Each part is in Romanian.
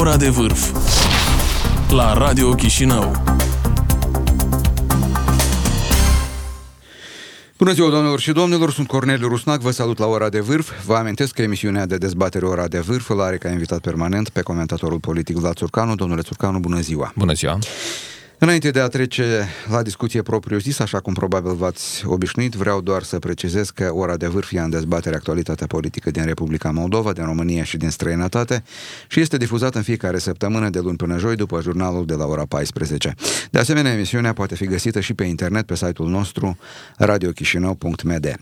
ora de vârf la Radio Chișinău. Bună ziua, doamnelor și domnilor, sunt Corneliu Rusnac, vă salut la ora de vârf. Vă amintesc că emisiunea de dezbatere Ora de vârf îl are ca invitat permanent pe comentatorul politic Vlad Țurcanu. Domnule Țurcanu, bună ziua! Bună ziua! Înainte de a trece la discuție propriu-zis, așa cum probabil v-ați obișnuit, vreau doar să precizez că ora de vârf e în dezbatere actualitatea politică din Republica Moldova, din România și din străinătate și este difuzat în fiecare săptămână de luni până joi după jurnalul de la ora 14. De asemenea, emisiunea poate fi găsită și pe internet pe site-ul nostru radiochișinău.md.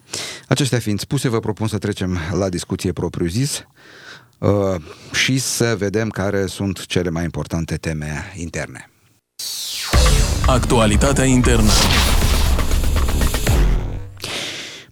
Acestea fiind spuse, vă propun să trecem la discuție propriu-zis uh, și să vedem care sunt cele mai importante teme interne. Actualitatea internă.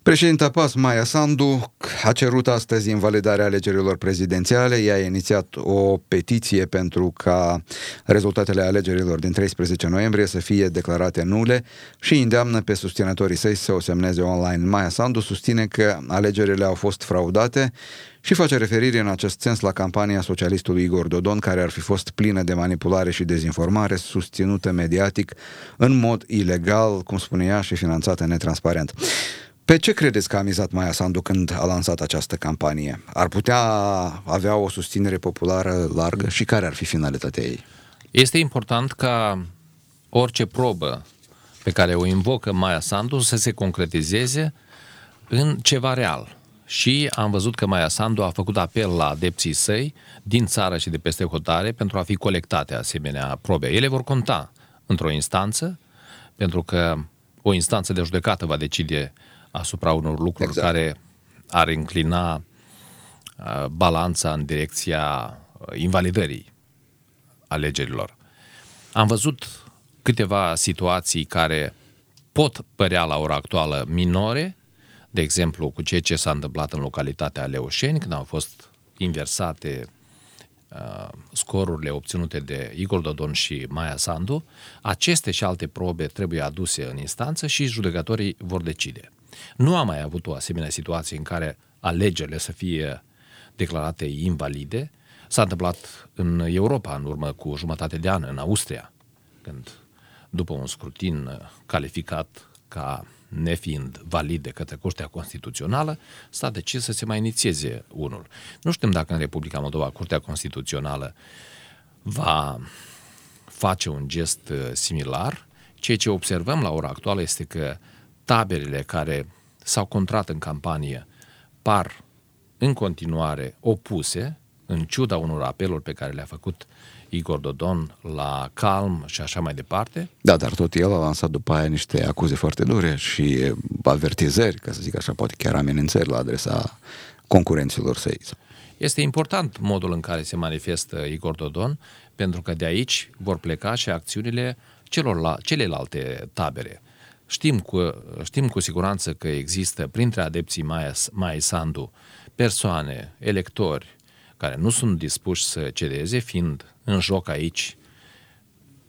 Președinta PAS, Maia Sandu, a cerut astăzi invalidarea alegerilor prezidențiale. Ea a inițiat o petiție pentru ca rezultatele alegerilor din 13 noiembrie să fie declarate nule și îndeamnă pe susținătorii săi să o semneze online. Maia Sandu susține că alegerile au fost fraudate și face referire în acest sens la campania socialistului Igor Dodon, care ar fi fost plină de manipulare și dezinformare, susținută mediatic în mod ilegal, cum spunea, și finanțată netransparent. Pe ce credeți că a mizat Maia Sandu când a lansat această campanie? Ar putea avea o susținere populară largă și care ar fi finalitatea ei? Este important ca orice probă pe care o invocă Maia Sandu să se concretizeze în ceva real. Și am văzut că Maia Sandu a făcut apel la adepții săi din țară și de peste hotare pentru a fi colectate asemenea probe. Ele vor conta într-o instanță, pentru că o instanță de judecată va decide asupra unor lucruri exact. care ar înclina uh, balanța în direcția uh, invalidării alegerilor. Am văzut câteva situații care pot părea la ora actuală minore, de exemplu cu ceea ce s-a întâmplat în localitatea Leușeni, când au fost inversate uh, scorurile obținute de Igor Dodon și Maia Sandu, aceste și alte probe trebuie aduse în instanță și judecătorii vor decide. Nu am mai avut o asemenea situație în care alegerile să fie declarate invalide. S-a întâmplat în Europa în urmă cu jumătate de an, în Austria, când după un scrutin calificat ca nefiind valid de către Curtea Constituțională, s-a decis să se mai inițieze unul. Nu știm dacă în Republica Moldova Curtea Constituțională va face un gest uh, similar. Ceea ce observăm la ora actuală este că taberele care s-au contrat în campanie par în continuare opuse, în ciuda unor apeluri pe care le-a făcut Igor Dodon la calm și așa mai departe. Da, dar tot el a lansat după aia niște acuze foarte dure și avertizări, ca să zic așa, poate chiar amenințări la adresa concurenților săi. Este important modul în care se manifestă Igor Dodon, pentru că de aici vor pleca și acțiunile celorla, celelalte tabere. Știm cu, știm cu siguranță că există printre adepții Maia, Maia Sandu persoane, electori, care nu sunt dispuși să cedeze, fiind în joc aici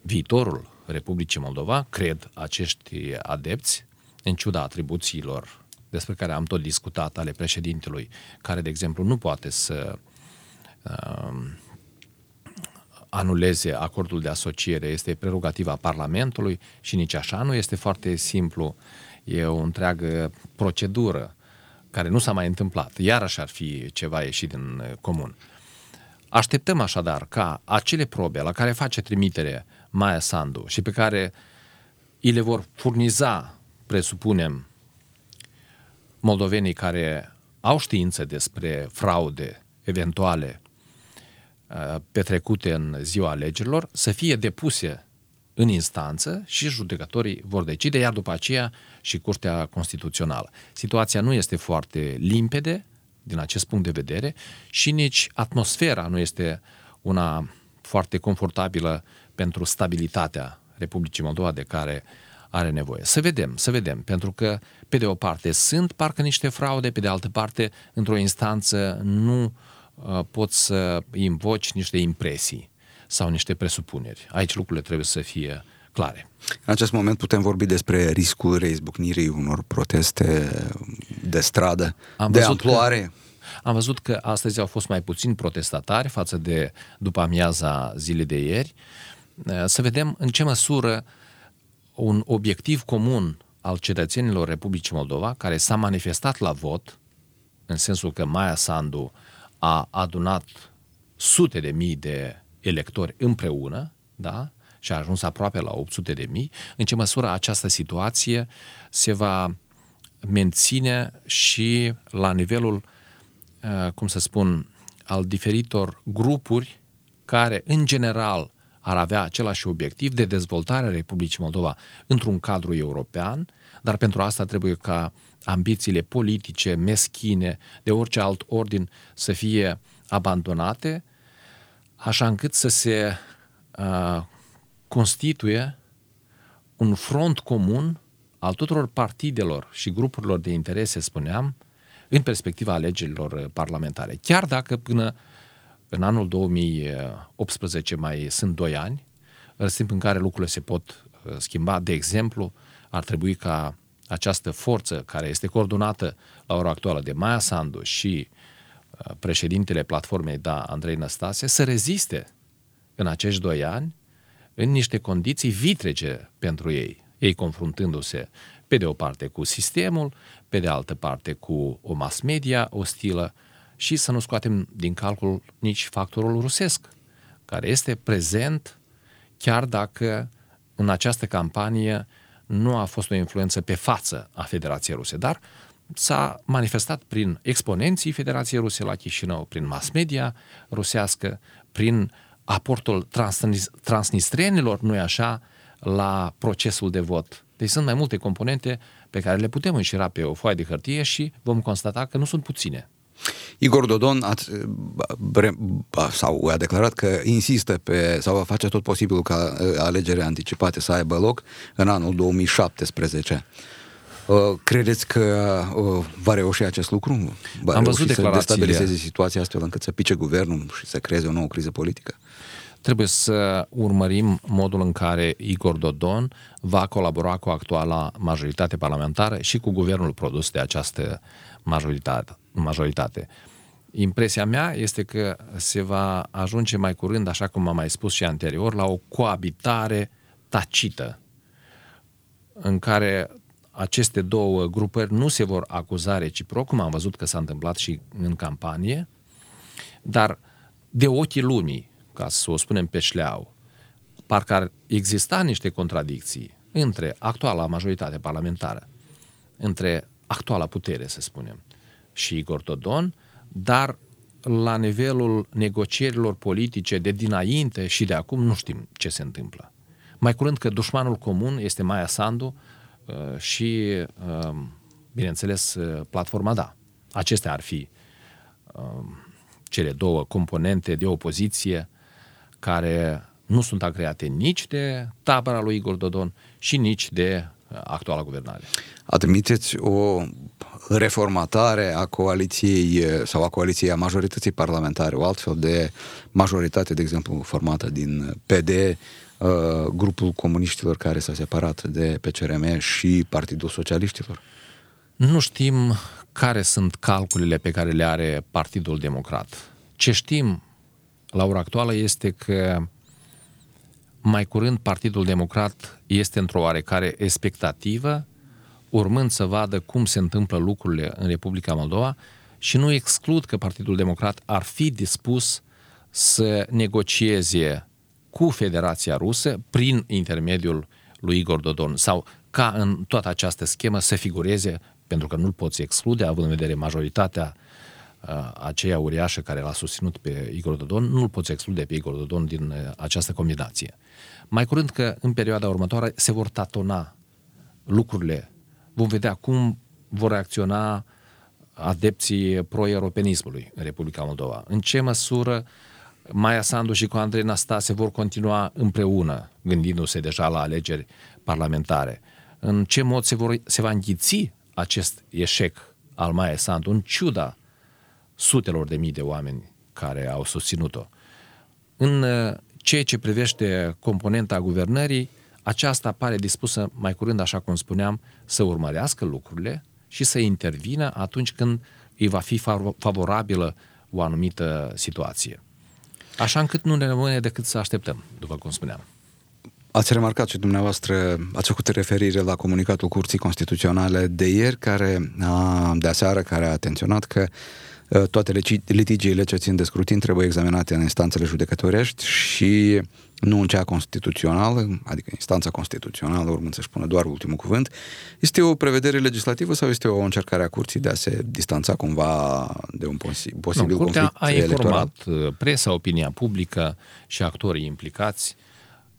viitorul Republicii Moldova, cred acești adepți, în ciuda atribuțiilor despre care am tot discutat ale președintelui, care, de exemplu, nu poate să uh, anuleze acordul de asociere. Este prerogativa Parlamentului și nici așa nu este foarte simplu. E o întreagă procedură care nu s-a mai întâmplat. Iarăși ar fi ceva ieșit din uh, comun. Așteptăm așadar ca acele probe la care face trimitere Maia Sandu și pe care îi le vor furniza, presupunem, moldovenii care au știință despre fraude eventuale Uh, petrecute în ziua alegerilor să fie depuse în instanță și judecătorii vor decide, iar după aceea și Curtea Constituțională. Situația nu este foarte limpede din acest punct de vedere și nici atmosfera nu este una foarte confortabilă pentru stabilitatea Republicii Moldova de care are nevoie. Să vedem, să vedem, pentru că pe de o parte sunt parcă niște fraude, pe de altă parte într-o instanță nu uh, Uh, poți să invoci niște impresii sau niște presupuneri. Aici lucrurile trebuie să fie clare. În acest moment putem vorbi despre riscul reizbucnirii unor proteste de stradă, Am de amploare? Am văzut că astăzi au fost mai puțini protestatari față de după amiaza zilei de ieri. Să vedem în ce măsură un obiectiv comun al cetățenilor Republicii Moldova, care s-a manifestat la vot, în sensul că Maia Sandu a adunat sute de mii de electori împreună, da? și a ajuns aproape la 800 de mii, în ce măsură această situație se va menține și la nivelul, uh, cum să spun, al diferitor grupuri care, în general, ar avea același obiectiv de dezvoltare a Republicii Moldova într-un cadru european, dar pentru asta trebuie ca ambițiile politice, meschine, de orice alt ordin să fie abandonate, așa încât să se uh, constituie un front comun al tuturor partidelor și grupurilor de interese, spuneam, în perspectiva alegerilor parlamentare. Chiar dacă până în anul 2018 mai sunt doi ani, în timp în care lucrurile se pot uh, schimba, de exemplu, ar trebui ca această forță care este coordonată la ora actuală de Maia Sandu și uh, președintele platformei Da, Andrei Năstase, să reziste în acești doi ani în niște condiții vitrege pentru ei, ei confruntându-se pe de o parte cu sistemul, pe de altă parte cu o mass media ostilă și să nu scoatem din calcul nici factorul rusesc, care este prezent chiar dacă în această campanie nu a fost o influență pe față a Federației Ruse, dar s-a manifestat prin exponenții Federației Ruse la Chișinău, prin mass media rusească, prin aportul transnistrenilor, nu-i așa, la procesul de vot. Deci sunt mai multe componente pe care le putem înșira pe o foaie de hârtie și vom constata că nu sunt puține. Igor Dodon a, sau a declarat că insistă pe, sau va face tot posibilul ca ă, alegerile anticipate să aibă loc în anul 2017. Uh, credeți că uh, va reuși acest lucru? Va Am văzut să destabilizeze situația astfel încât să pice guvernul și să creeze o nouă criză politică? Trebuie să urmărim modul în care Igor Dodon va colabora cu actuala majoritate parlamentară și cu guvernul produs de această majoritate. majoritate. Impresia mea este că se va ajunge mai curând, așa cum am mai spus și anterior, la o coabitare tacită în care aceste două grupări nu se vor acuza reciproc, cum am văzut că s-a întâmplat și în campanie, dar de ochii lumii, ca să o spunem pe șleau, parcă ar exista niște contradicții între actuala majoritate parlamentară, între actuala putere, să spunem, și Igor Dodon, dar la nivelul negocierilor politice de dinainte și de acum nu știm ce se întâmplă. Mai curând că dușmanul comun este Maia Sandu, Uh, și, um, bineînțeles, uh, platforma da. Acestea ar fi um, cele două componente de opoziție care nu sunt agreate nici de tabăra lui Igor Dodon și nici de uh, actuala guvernare. Admiteți o reformatare a coaliției sau a coaliției a majorității parlamentare, o altfel de majoritate, de exemplu, formată din PD, Uh, grupul comuniștilor care s-a separat de PCRM și Partidul Socialiștilor? Nu știm care sunt calculele pe care le are Partidul Democrat. Ce știm la ora actuală este că mai curând Partidul Democrat este într-o oarecare expectativă, urmând să vadă cum se întâmplă lucrurile în Republica Moldova și nu exclud că Partidul Democrat ar fi dispus să negocieze cu Federația Rusă prin intermediul lui Igor Dodon sau ca în toată această schemă să figureze, pentru că nu-l poți exclude, având în vedere majoritatea uh, aceea uriașă care l-a susținut pe Igor Dodon, nu-l poți exclude pe Igor Dodon din uh, această combinație. Mai curând că în perioada următoare se vor tatona lucrurile. Vom vedea cum vor reacționa adepții pro-europenismului în Republica Moldova. În ce măsură uh, Maia Sandu și cu Andrei Nastase vor continua împreună, gândindu-se deja la alegeri parlamentare. În ce mod se, vor, se va înghiți acest eșec al Maia Sandu, în ciuda sutelor de mii de oameni care au susținut-o? În uh, ceea ce privește componenta guvernării, aceasta pare dispusă mai curând, așa cum spuneam, să urmărească lucrurile și să intervină atunci când îi va fi favorabilă o anumită situație. Așa încât nu ne rămâne decât să așteptăm, după cum spuneam. Ați remarcat și dumneavoastră, ați făcut referire la comunicatul Curții Constituționale de ieri, care, de aseară, care a atenționat că toate litigiile ce țin de scrutin trebuie examinate în instanțele judecătorești și nu în cea constituțională, adică instanța constituțională, urmând să-și pună doar ultimul cuvânt, este o prevedere legislativă sau este o încercare a curții de a se distanța cumva de un posibil nu, curtea conflict a informat electoral? Uh, presa, opinia publică și actorii implicați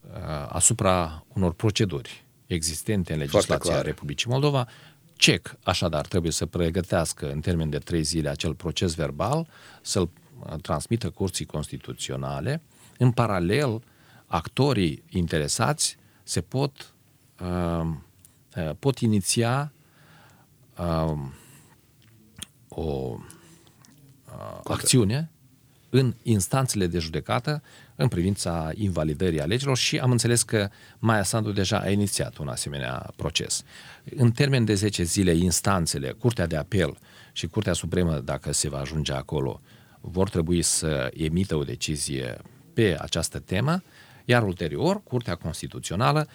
uh, asupra unor proceduri existente în legislația Republicii Moldova. CEC, așadar, trebuie să pregătească în termen de trei zile acel proces verbal, să-l uh, transmită curții constituționale. În paralel, actorii interesați se pot, uh, uh, pot iniția uh, o uh, acțiune în instanțele de judecată în privința invalidării alegerilor și am înțeles că Maia Sandu deja a inițiat un asemenea proces. În termen de 10 zile, instanțele, Curtea de Apel și Curtea Supremă, dacă se va ajunge acolo, vor trebui să emită o decizie pe această temă iar ulterior, Curtea Constituțională,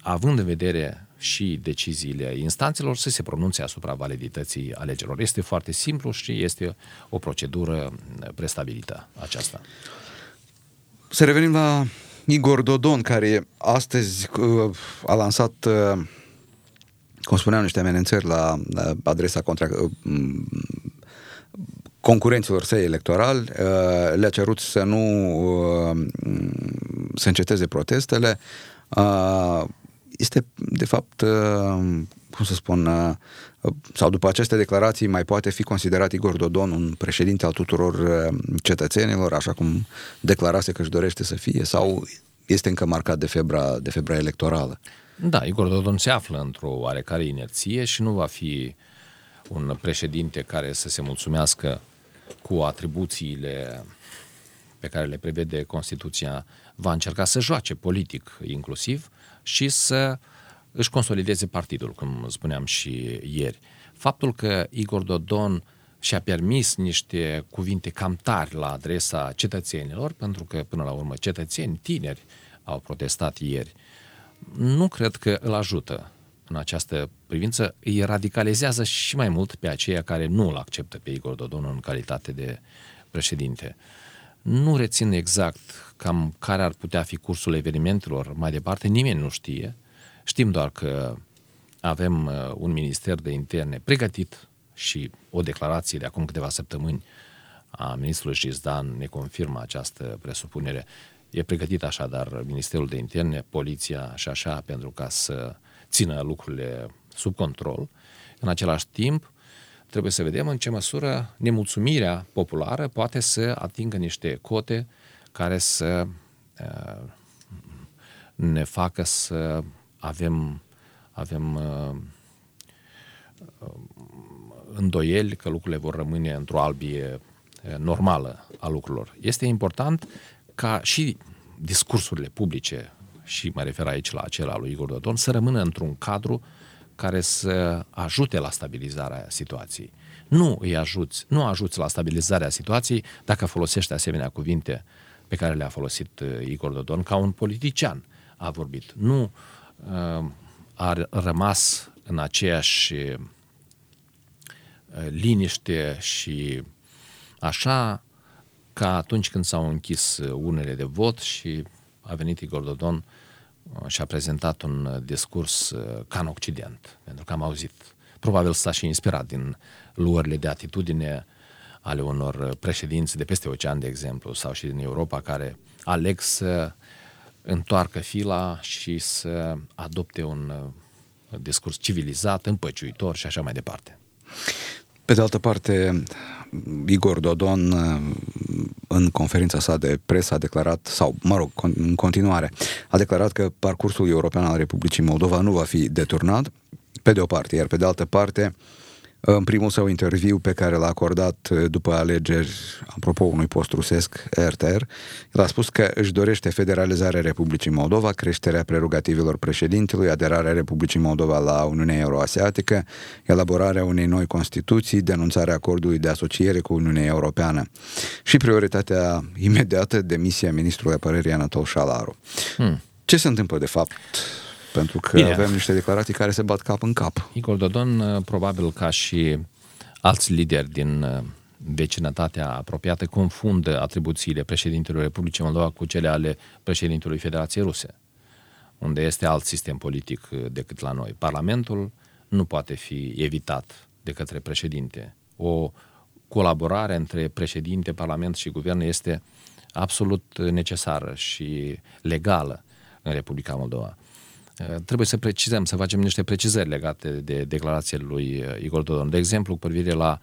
având în vedere și deciziile instanțelor, să se pronunțe asupra validității alegerilor. Este foarte simplu și este o procedură prestabilită aceasta. Să revenim la Igor Dodon, care astăzi uh, a lansat, uh, cum spuneam, niște amenințări la adresa contra, uh, concurenților săi electorali, le-a cerut să nu să înceteze protestele. Este, de fapt, cum să spun, sau după aceste declarații mai poate fi considerat Igor Dodon un președinte al tuturor cetățenilor, așa cum declarase că își dorește să fie, sau este încă marcat de febra, de febra electorală? Da, Igor Dodon se află într-o oarecare inerție și nu va fi un președinte care să se mulțumească cu atribuțiile pe care le prevede Constituția, va încerca să joace politic inclusiv și să își consolideze partidul, cum spuneam și ieri. Faptul că Igor Dodon și-a permis niște cuvinte cam tari la adresa cetățenilor, pentru că, până la urmă, cetățeni tineri au protestat ieri, nu cred că îl ajută în această privință, îi radicalizează și mai mult pe aceia care nu îl acceptă pe Igor Dodon în calitate de președinte. Nu rețin exact cam care ar putea fi cursul evenimentelor mai departe, nimeni nu știe. Știm doar că avem uh, un minister de interne pregătit și o declarație de acum câteva săptămâni a ministrului Jizdan ne confirmă această presupunere. E pregătit așadar Ministerul de Interne, Poliția și așa pentru ca să țină lucrurile sub control. În același timp, trebuie să vedem în ce măsură nemulțumirea populară poate să atingă niște cote care să uh, ne facă să avem, avem uh, îndoieli că lucrurile vor rămâne într-o albie uh, normală a lucrurilor. Este important ca și discursurile publice, și mă refer aici la acela lui Igor Dodon, să rămână într-un cadru care să ajute la stabilizarea situației. Nu îi ajuți, nu ajuți la stabilizarea situației dacă folosești asemenea cuvinte pe care le-a folosit uh, Igor Dodon ca un politician a vorbit. Nu uh, a rămas în aceeași uh, liniște și așa ca atunci când s-au închis unele de vot și a venit Igor Dodon și a prezentat un discurs ca în Occident, pentru că am auzit. Probabil s-a și inspirat din luările de atitudine ale unor președinți de peste ocean, de exemplu, sau și din Europa, care aleg să întoarcă fila și să adopte un discurs civilizat, împăciuitor și așa mai departe. Pe de altă parte, Igor Dodon în conferința sa de presă a declarat, sau mă rog, în continuare, a declarat că parcursul european al Republicii Moldova nu va fi deturnat, pe de o parte, iar pe de altă parte În primul său interviu pe care l-a acordat uh, după alegeri, apropo unui post rusesc, RTR, el a spus că își dorește federalizarea Republicii Moldova, creșterea prerogativelor președintelui, aderarea Republicii Moldova la Uniunea Euroasiatică, elaborarea unei noi Constituții, denunțarea acordului de asociere cu Uniunea Europeană și prioritatea imediată demisia ministrului apărării Anatol Șalaru. Hmm. Ce se întâmplă de fapt pentru că Bine. avem niște declarații care se bat cap în cap. Igor Dodon, uh, probabil ca și alți lideri din uh, vecinătatea apropiată, confundă atribuțiile președintelui Republicii Moldova cu cele ale președintelui Federației Ruse, unde este alt sistem politic uh, decât la noi. Parlamentul nu poate fi evitat de către președinte. O colaborare între președinte, parlament și guvern este absolut necesară și legală în Republica Moldova. Eh, trebuie să precizăm, să facem niște precizări legate de declarațiile lui eh, Igor Dodon. De exemplu, cu privire la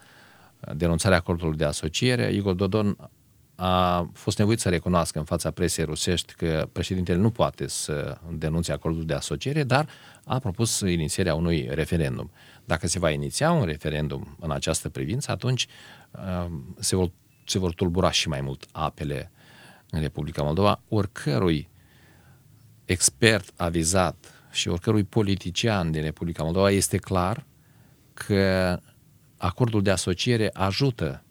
eh, denunțarea acordului de asociere, Igor Dodon a fost nevoit să recunoască în fața presei rusești că președintele nu poate să denunțe acordul de asociere, dar a propus inițierea unui referendum. Dacă se va iniția un referendum în această privință, atunci se vor, se vor tulbura și mai mult apele în Republica Moldova, oricărui expert avizat și oricărui politician din Republica Moldova este clar că acordul de asociere ajută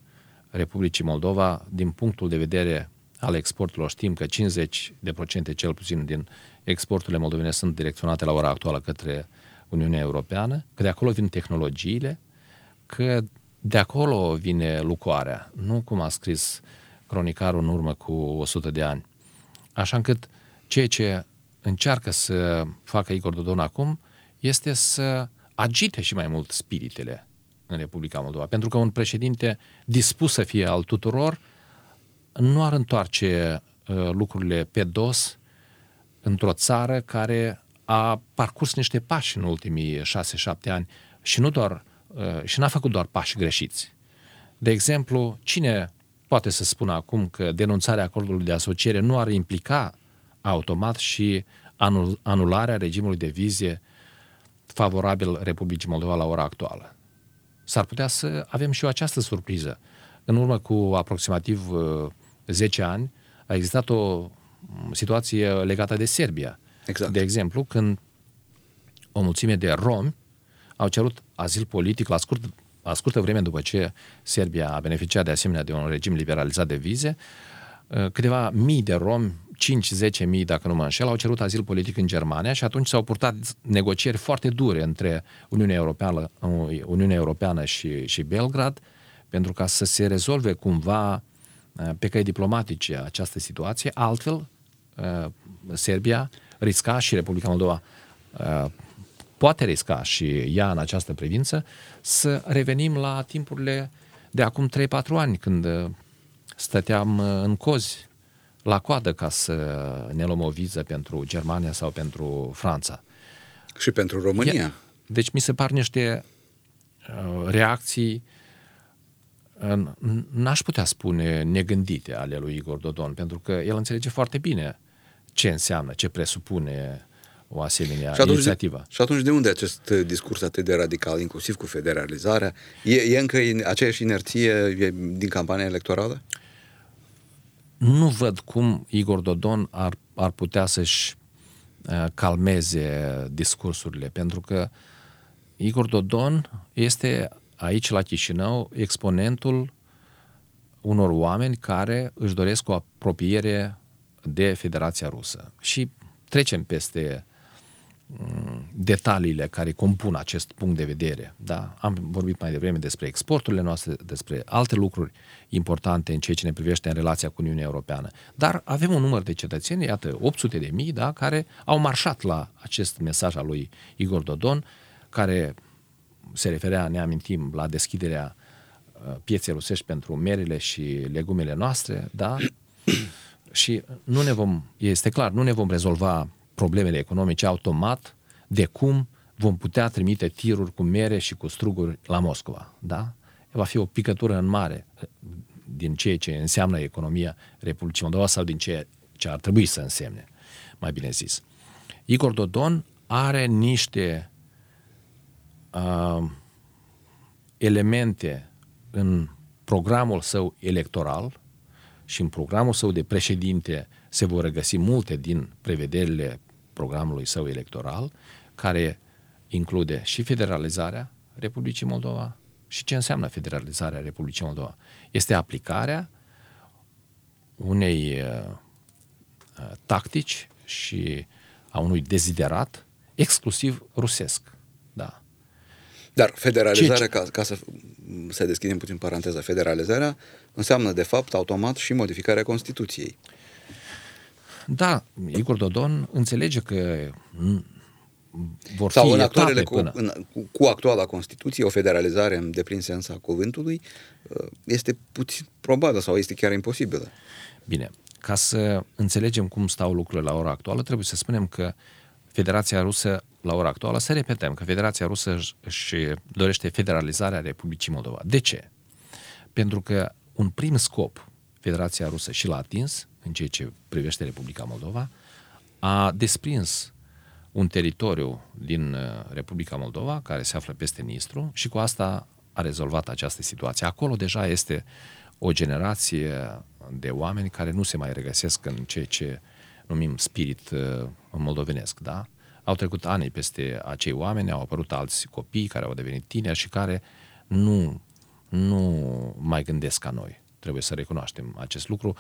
Republicii Moldova din punctul de vedere al exporturilor. Știm că 50 de procente cel puțin din exporturile moldovene sunt direcționate la ora actuală către Uniunea Europeană, că de acolo vin tehnologiile, că de acolo vine lucoarea, nu cum a scris cronicarul în urmă cu 100 de ani. Așa încât ceea ce încearcă să facă Igor Dodon acum este să agite și mai mult spiritele în Republica Moldova. Pentru că un președinte dispus să fie al tuturor nu ar întoarce uh, lucrurile pe dos într-o țară care a parcurs niște pași în ultimii 6-7 ani și nu doar uh, și n-a făcut doar pași greșiți. De exemplu, cine poate să spună acum că denunțarea acordului de asociere nu ar implica automat și anul, anularea regimului de vizie favorabil Republicii Moldova la ora actuală. S-ar putea să avem și o această surpriză. În urmă cu aproximativ 10 uh, ani a existat o situație legată de Serbia. Exact. De exemplu, când o mulțime de romi au cerut azil politic la, scurt, la scurtă vreme după ce Serbia a beneficiat de asemenea de un regim liberalizat de vize, uh, câteva mii de romi 5-10 mii, dacă nu mă înșel, au cerut azil politic în Germania și atunci s-au purtat negocieri foarte dure între Uniunea Europeană, Uniunea Europeană și, și Belgrad pentru ca să se rezolve cumva uh, pe căi diplomatice această situație. Altfel, uh, Serbia risca și Republica Moldova uh, poate risca și ea în această privință să revenim la timpurile de acum 3-4 ani, când stăteam în cozi la coadă ca să ne luăm o viză pentru Germania sau pentru Franța. Și pentru România. Deci mi se par niște uh, reacții n-aș putea spune negândite ale lui Igor Dodon, pentru că el înțelege foarte bine ce înseamnă, ce presupune o asemenea și atunci, inițiativă. Și atunci de unde acest discurs atât de radical, inclusiv cu federalizarea? E, e încă aceeași inerție din campania electorală? Nu văd cum Igor Dodon ar, ar putea să-și uh, calmeze discursurile, pentru că Igor Dodon este aici la Chișinău exponentul unor oameni care își doresc o apropiere de Federația Rusă. Și trecem peste detaliile care compun acest punct de vedere. Da? Am vorbit mai devreme despre exporturile noastre, despre alte lucruri importante în ceea ce ne privește în relația cu Uniunea Europeană. Dar avem un număr de cetățeni, iată, 800 de mii, da, care au marșat la acest mesaj al lui Igor Dodon, care se referea, ne amintim, la deschiderea uh, pieței rusești pentru merele și legumele noastre, da? și nu ne vom, este clar, nu ne vom rezolva problemele economice automat de cum vom putea trimite tiruri cu mere și cu struguri la Moscova. Da? Va fi o picătură în mare eh, din ceea ce înseamnă economia Republicii Moldova sau din ceea ce ar trebui să însemne, mai bine zis. Igor Dodon are niște uh, elemente în programul său electoral și în programul său de președinte se vor regăsi multe din prevederile programului său electoral, care include și federalizarea Republicii Moldova. Și ce înseamnă federalizarea Republicii Moldova? Este aplicarea unei uh, uh tactici și a unui deziderat exclusiv rusesc. Da. Dar federalizarea, ca, ca să, să deschidem puțin paranteza, federalizarea înseamnă de fapt automat și modificarea Constituției. Da, Igor Dodon înțelege că vor Sau fi în actualele cu, până... în, cu, cu actuala Constituție, o federalizare în deplin sens a cuvântului uh, este puțin probabilă sau este chiar imposibilă. Bine, ca să înțelegem cum stau lucrurile la ora actuală, trebuie să spunem că Federația Rusă, la ora actuală, să repetăm că Federația Rusă își dorește federalizarea Republicii Moldova. De ce? Pentru că un prim scop Federația Rusă și l-a atins în ceea ce privește Republica Moldova, a desprins un teritoriu din uh, Republica Moldova, care se află peste Nistru, și cu asta a rezolvat această situație. Acolo deja este o generație de oameni care nu se mai regăsesc în ceea ce numim spirit uh, moldovenesc, da? Au trecut ani peste acei oameni, au apărut alți copii care au devenit tineri și care nu, nu mai gândesc ca noi. Trebuie să recunoaștem acest lucru,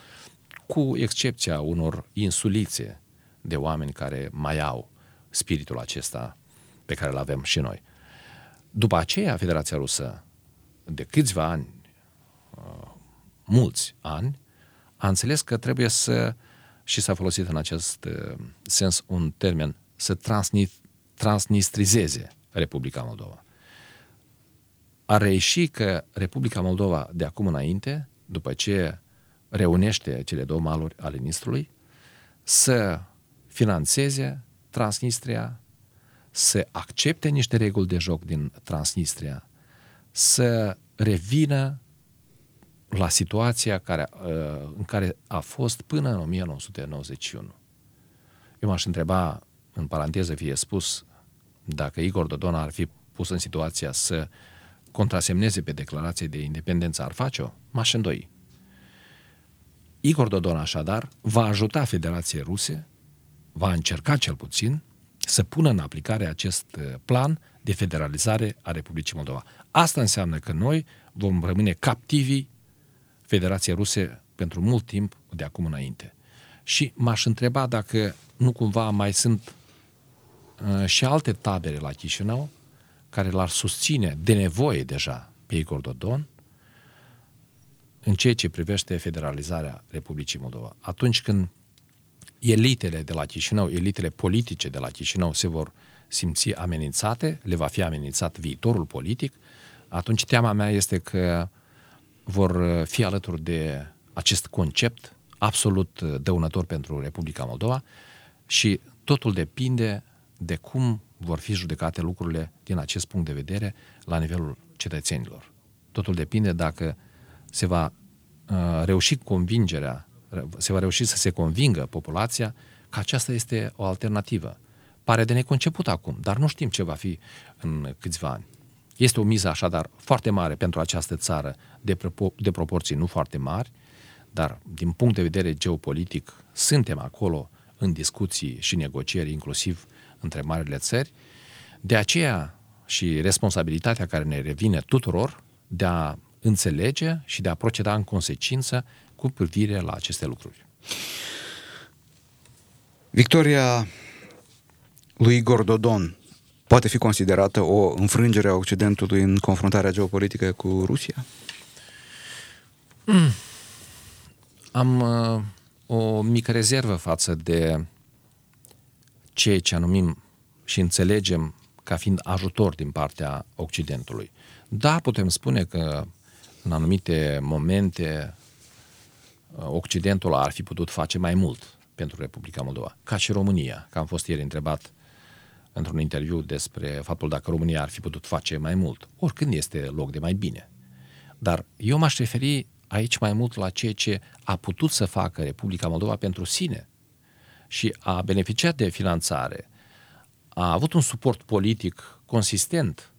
cu excepția unor insulițe de oameni care mai au spiritul acesta pe care îl avem și noi. După aceea, Federația Rusă, de câțiva ani, uh, mulți ani, a înțeles că trebuie să, și s-a folosit în acest uh, sens un termen, să transni, transnistrizeze Republica Moldova. A reieși că Republica Moldova de acum înainte, după ce reunește cele două maluri ale Nistrului, să financeze Transnistria, să accepte niște reguli de joc din Transnistria, să revină la situația care, uh, în care a fost până în 1991. Eu m-aș întreba, în paranteză fie spus, dacă Igor Dodon ar fi pus în situația să contrasemneze pe declarație de independență, ar face-o? M-aș îndoi. Igor Dodon, așadar, va ajuta Federația Ruse, va încerca cel puțin, să pună în aplicare acest uh, plan de federalizare a Republicii Moldova. Asta înseamnă că noi vom rămâne captivi Federației Ruse pentru mult timp de acum înainte. Și m-aș întreba dacă nu cumva mai sunt uh, și alte tabere la Chișinău care l-ar susține de nevoie deja pe Igor Dodon în ceea ce privește federalizarea Republicii Moldova. Atunci când elitele de la Chișinău, elitele politice de la Chișinău se vor simți amenințate, le va fi amenințat viitorul politic, atunci teama mea este că vor fi alături de acest concept absolut dăunător pentru Republica Moldova și totul depinde de cum vor fi judecate lucrurile din acest punct de vedere la nivelul cetățenilor. Totul depinde dacă se va uh, reuși convingerea, se va reuși să se convingă populația că aceasta este o alternativă. Pare de neconceput acum, dar nu știm ce va fi în câțiva ani. Este o miză așadar foarte mare pentru această țară, de, pro- de proporții nu foarte mari, dar din punct de vedere geopolitic suntem acolo în discuții și negocieri, inclusiv între marile țări. De aceea și responsabilitatea care ne revine tuturor de a înțelege și de a proceda în consecință cu privire la aceste lucruri. Victoria lui Igor Dodon poate fi considerată o înfrângere a Occidentului în confruntarea geopolitică cu Rusia? Mm. Am uh, o mică rezervă față de ceea ce anumim și înțelegem ca fiind ajutor din partea Occidentului. Da, putem spune că în anumite momente Occidentul ar fi putut face mai mult pentru Republica Moldova, ca și România, că am fost ieri întrebat într-un interviu despre faptul dacă România ar fi putut face mai mult. Oricând este loc de mai bine. Dar eu m-aș referi aici mai mult la ceea ce a putut să facă Republica Moldova pentru sine și a beneficiat de finanțare, a avut un suport politic consistent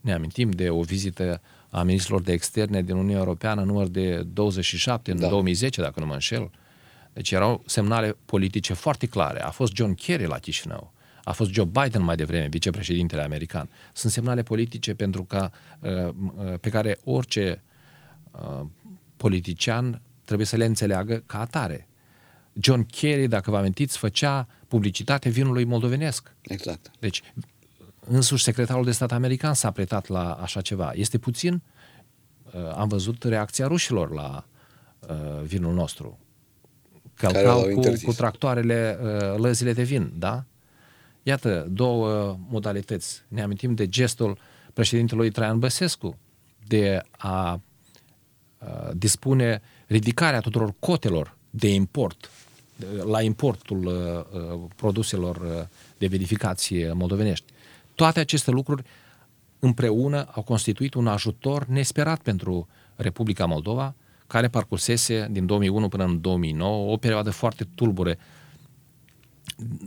Ne amintim de o vizită a ministrilor de externe din Uniunea Europeană, număr de 27 în Da. 2010, dacă nu mă înșel. Deci erau semnale politice foarte clare. A fost John Kerry la Chișinău. A fost Joe Biden mai devreme, vicepreședintele american. Sunt semnale politice pentru ca, uh, uh, pe care orice uh, politician trebuie să le înțeleagă ca atare. John Kerry, dacă vă amintiți, făcea publicitate vinului moldovenesc. Exact. Deci, însuși secretarul de stat american s-a pretat la așa ceva. Este puțin, uh, am văzut reacția rușilor la uh, vinul nostru. Care Călcau l-au cu, interzis. cu tractoarele uh, lăzile de vin, da? Iată, două modalități. Ne amintim de gestul președintelui Traian Băsescu de a uh, dispune ridicarea tuturor cotelor de import de- la importul uh, uh, produselor uh, de verificație moldovenești. Toate aceste lucruri împreună au constituit un ajutor nesperat pentru Republica Moldova, care parcursese din 2001 până în 2009 o perioadă foarte tulbure,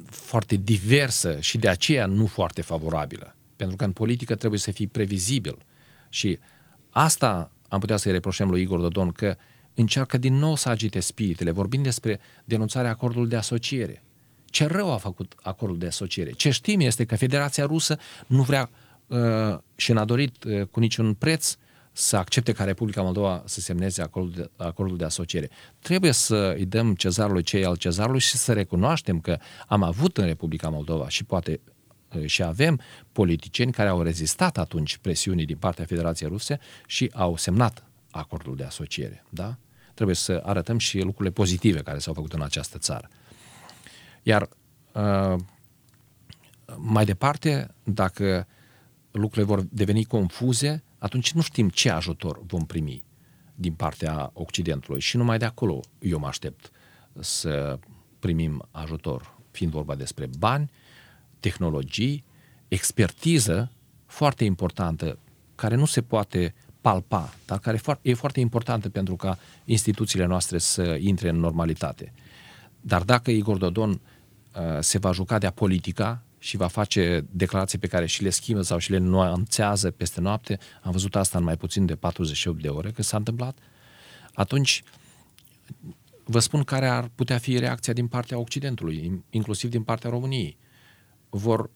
foarte diversă și de aceea nu foarte favorabilă. Pentru că în politică trebuie să fii previzibil. Și asta am putea să-i reproșăm lui Igor Dodon, că încearcă din nou să agite spiritele, vorbind despre denunțarea acordului de asociere. Ce rău a făcut acordul de asociere? Ce știm este că Federația Rusă nu vrea uh, și n-a dorit uh, cu niciun preț să accepte ca Republica Moldova să semneze acordul de, acordul de asociere. Trebuie să îi dăm cezarului cei al cezarului și să recunoaștem că am avut în Republica Moldova și poate uh, și avem politicieni care au rezistat atunci presiunii din partea Federației Ruse și au semnat acordul de asociere. Da? Trebuie să arătăm și lucrurile pozitive care s-au făcut în această țară. Iar uh, mai departe, dacă lucrurile vor deveni confuze, atunci nu știm ce ajutor vom primi din partea Occidentului și numai de acolo eu mă aștept să primim ajutor, fiind vorba despre bani, tehnologii, expertiză foarte importantă, care nu se poate palpa, dar care e foarte importantă pentru ca instituțiile noastre să intre în normalitate. Dar dacă Igor Dodon uh, se va juca de-a politica și va face declarații pe care și le schimbă sau și le nuanțează peste noapte, am văzut asta în mai puțin de 48 de ore că s-a întâmplat, atunci vă spun care ar putea fi reacția din partea Occidentului, inclusiv din partea României. Vor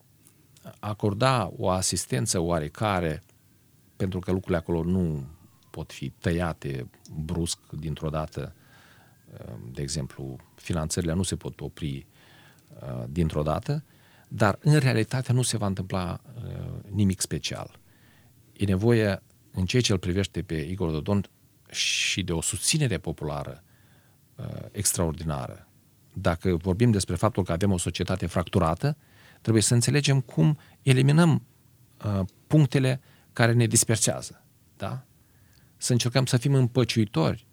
acorda o asistență oarecare, pentru că lucrurile acolo nu pot fi tăiate brusc dintr-o dată, de exemplu, finanțările nu se pot opri uh, dintr-o dată, dar în realitate nu se va întâmpla uh, nimic special. E nevoie, în ceea ce îl privește pe Igor Dodon, și de o susținere populară uh, extraordinară. Dacă vorbim despre faptul că avem o societate fracturată, trebuie să înțelegem cum eliminăm uh, punctele care ne dispersează. Da? Să încercăm să fim împăciuitori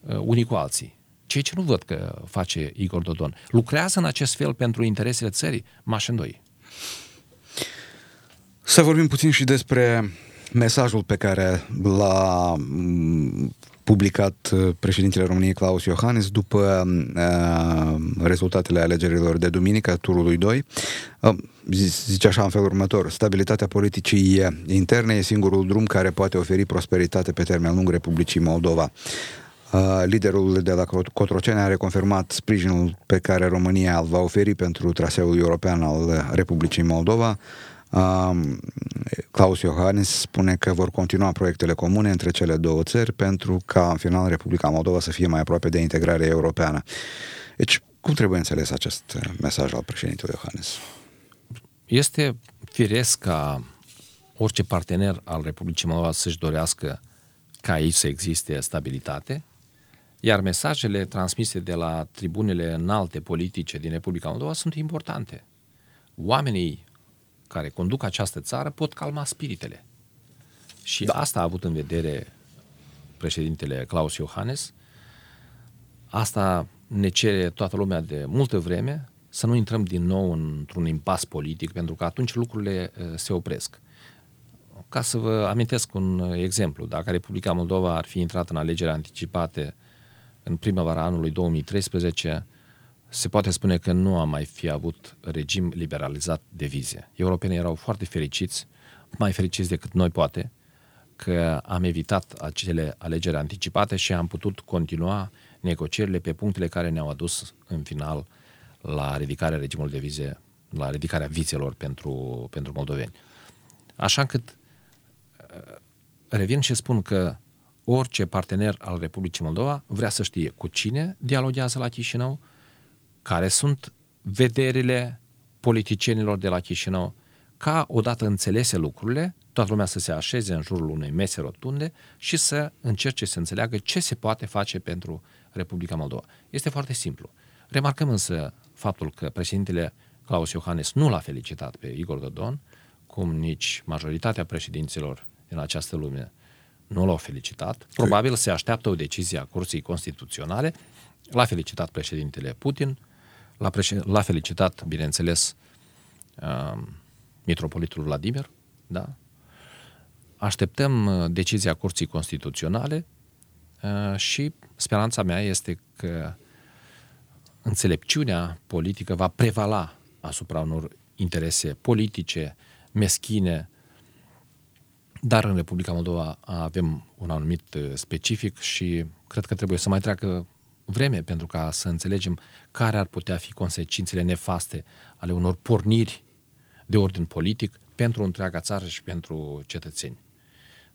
uh, unii cu alții. Ceea ce nu văd că face Igor Dodon. Lucrează în acest fel pentru interesele țării? M-aș îndoi. Să vorbim puțin și despre mesajul pe care l-a mm, publicat uh, președintele României Claus Iohannis după uh, rezultatele alegerilor de duminică, turului 2. Uh, zice așa în felul următor, stabilitatea politicii interne e singurul drum care poate oferi prosperitate pe termen lung Republicii Moldova. Uh, liderul de la Cotroceni a reconfirmat sprijinul pe care România îl va oferi pentru traseul european al Republicii Moldova. Uh, Claus Iohannis spune că vor continua proiectele comune între cele două țări pentru ca în final Republica Moldova să fie mai aproape de integrare europeană. Deci, cum trebuie înțeles acest mesaj al președintelui Iohannis? Este firesc ca orice partener al Republicii Moldova să-și dorească ca aici să existe stabilitate, iar mesajele transmise de la tribunele înalte politice din Republica Moldova sunt importante. Oamenii care conduc această țară pot calma spiritele. Și da. asta a avut în vedere președintele Claus Iohannes. Asta ne cere toată lumea de multă vreme să nu intrăm din nou într-un impas politic, pentru că atunci lucrurile se opresc. Ca să vă amintesc un exemplu, dacă Republica Moldova ar fi intrat în alegeri anticipate în primăvara anului 2013, se poate spune că nu a mai fi avut regim liberalizat de vize. Europenii erau foarte fericiți, mai fericiți decât noi poate că am evitat acele alegeri anticipate și am putut continua negocierile pe punctele care ne-au adus în final la ridicarea regimului de vize, la ridicarea vizelor pentru, pentru moldoveni. Așa încât uh, revin și spun că orice partener al Republicii Moldova vrea să știe cu cine dialoghează la Chișinău, care sunt vederile politicienilor de la Chișinău, ca odată înțelese lucrurile, toată lumea să se așeze în jurul unei mese rotunde și să încerce să înțeleagă ce se poate face pentru Republica Moldova. Este foarte simplu. Remarcăm însă faptul că președintele Claus Iohannis nu l-a felicitat pe Igor Dodon, cum nici majoritatea președinților din această lume nu l-au felicitat. Probabil se așteaptă o decizie a Curții Constituționale. L-a felicitat președintele Putin, l-a, președ... l-a felicitat, bineînțeles, uh, mitropolitul Vladimir, da? Așteptăm uh, decizia Curții Constituționale uh, și speranța mea este că înțelepciunea politică va prevala asupra unor interese politice, meschine, dar în Republica Moldova avem un anumit uh, specific și cred că trebuie să mai treacă vreme pentru ca să înțelegem care ar putea fi consecințele nefaste ale unor porniri de ordin politic pentru întreaga țară și pentru cetățeni.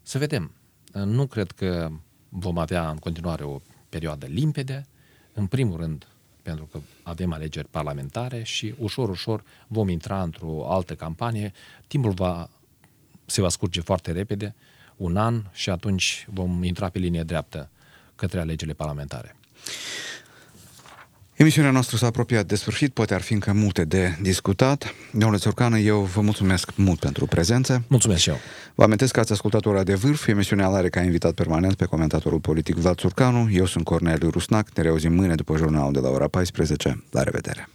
Să vedem. Nu cred că vom avea în continuare o perioadă limpede, în primul rând pentru că avem alegeri parlamentare și ușor, ușor vom intra într-o altă campanie. Timpul va, se va scurge foarte repede, un an, și atunci vom intra pe linie dreaptă către alegerile parlamentare. Emisiunea noastră s-a apropiat de sfârșit, poate ar fi încă multe de discutat. Domnule Țurcană, eu vă mulțumesc mult pentru prezență. Mulțumesc și eu. Vă amintesc că ați ascultat Ora de Vârf, emisiunea are ca invitat permanent pe comentatorul politic Vlad Țurcanu. Eu sunt Corneliu Rusnac, ne reauzim mâine după jurnalul de la ora 14. La revedere!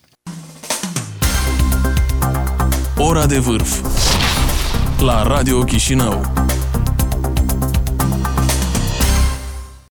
Ora de Vârf la Radio Chișinău